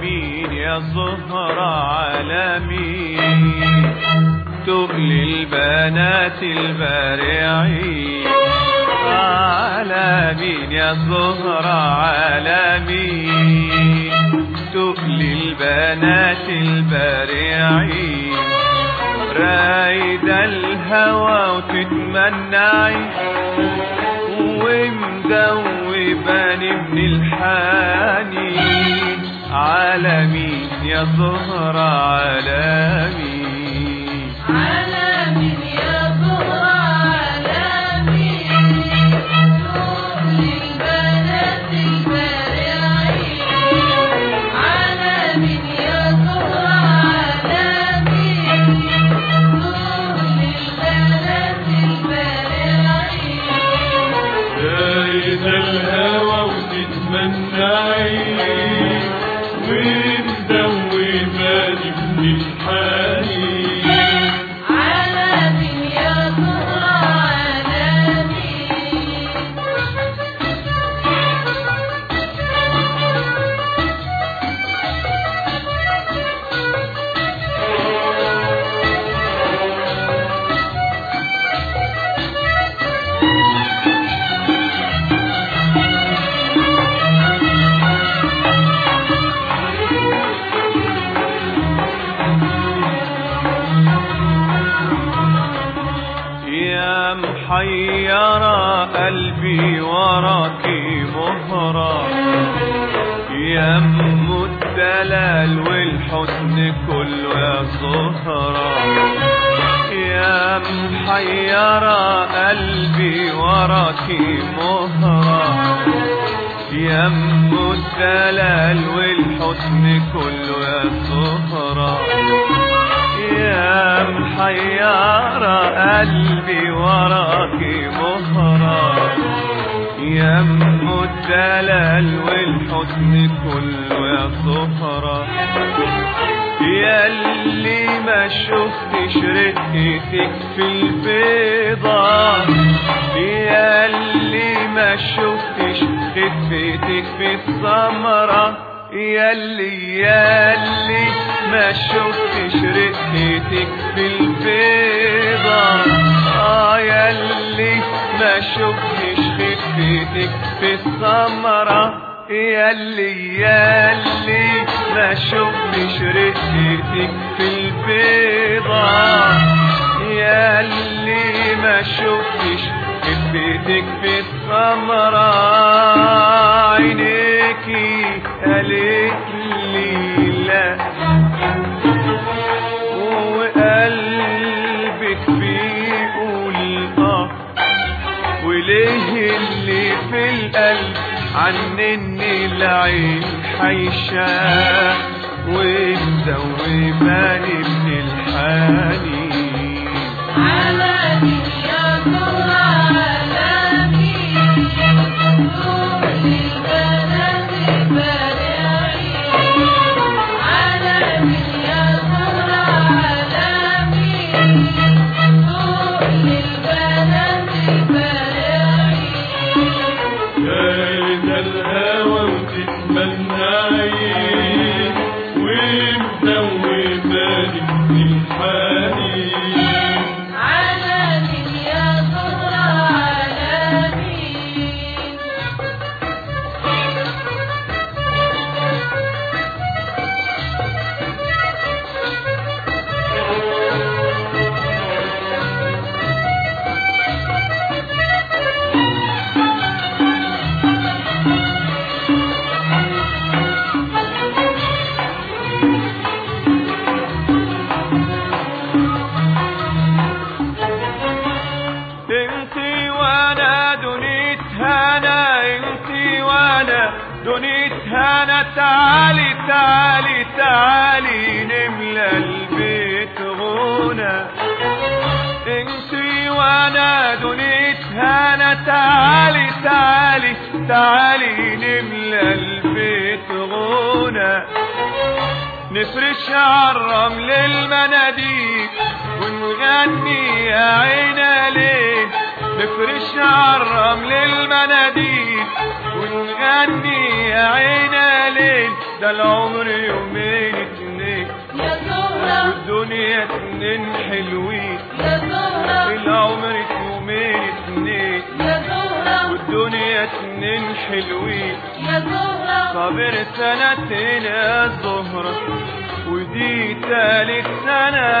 مين يا زهرة على مين تقل البنات البارعين. على مين يا زهرة على مين تقل البنات البارعين. رايدة الهوى وتتمنعي ومدوباني من الحنين على مين يا زهرة على ومدوباني محيرة قلبي وراكي مهرة يا ام الدلال والحسن كله يا زهرة يا محيرة قلبي وراكي مهرة يا ام الدلال والحسن كله يا زهرة يا محيرة قلبي وراكي مهرة يا ام الدلال والحسن كله يا زهرة يا اللي ما شفتش رقتك في البيضة. يا اللي ما شفتش خفتك في السمرة يا اللي يا ما شفتش رقتك في البيضة آه يا اللي ما شفتش خفتك في السمرة يا اللي يا اللي ما شفتش رقتك في البيضة يا اللي ما شفتش خفتك في السمرة وليه اللي في القلب عنني العين حيشة ومدوباني من الحنين هنا تعالي تعالي تعالي نملى البيت غنى. انتي وأنا دنيت هنا تعالي تعالي تعالي نملى البيت غنى. نفرش عالرمل المناديل ونغني يا عينا ليل نفرش عالرمل المناديل ونغني يا عينا ليل ده العمر يومين اتنين. يا زهرة. والدنيا اتنين حلوين. يا زهرة. العمر يومين اتنين. يا زهرة. والدنيا اتنين حلوين. يا زهرة. صابر سنتين يا الزهرة ودي تالت سنة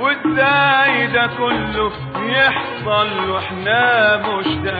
والداعي ده كله يحصل وإحنا مش دريان